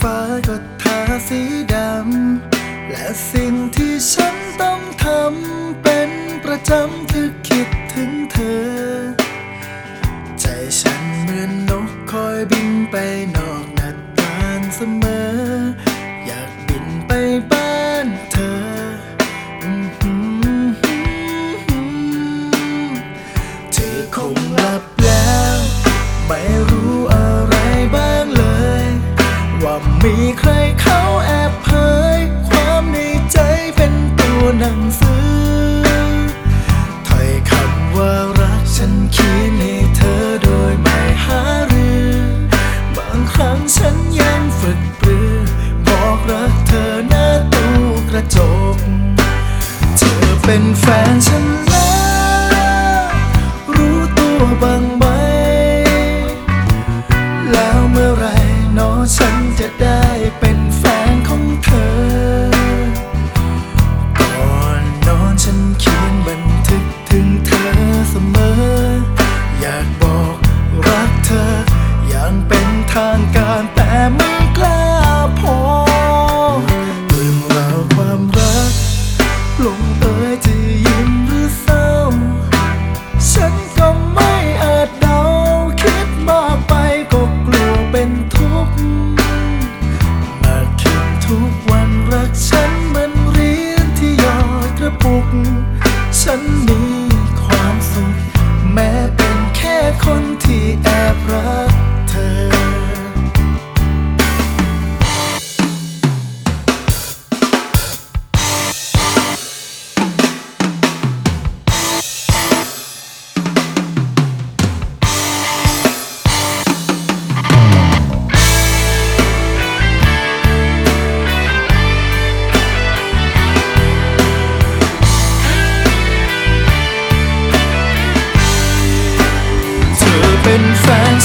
ฟ้าก็ทาสีดำ และสิ่งที่ฉันต้องทำเป็นประจำคือคิดถึงเธอ ใจฉันเหมือนนกคอยบินไปนอกหน้าต่างเสมอ มีใครเขาแอบเผย ความในใจเป็นตัวหนังสือถ้อยคำว่ารักฉันเขียนให้เธอโดยไม่หารือ บางครั้งฉันยังฝึกปรือ บอกรักเธอหน้าตู้กระจก เธอเป็นแฟนฉันแล้ว รู้ตัวบาง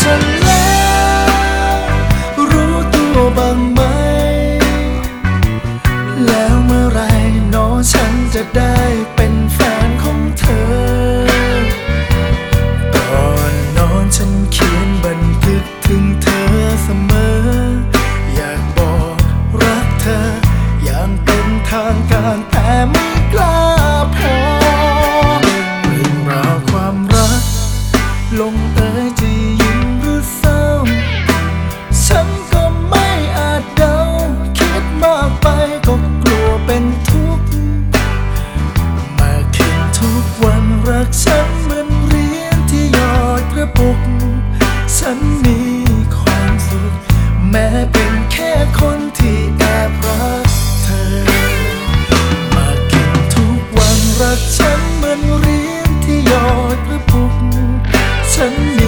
ฉันแล้วรู้ตัวบ้างไหม แล้วเมื่อไรนอฉันจะได้ อนเรียนที่ยอดกระปุกฉัน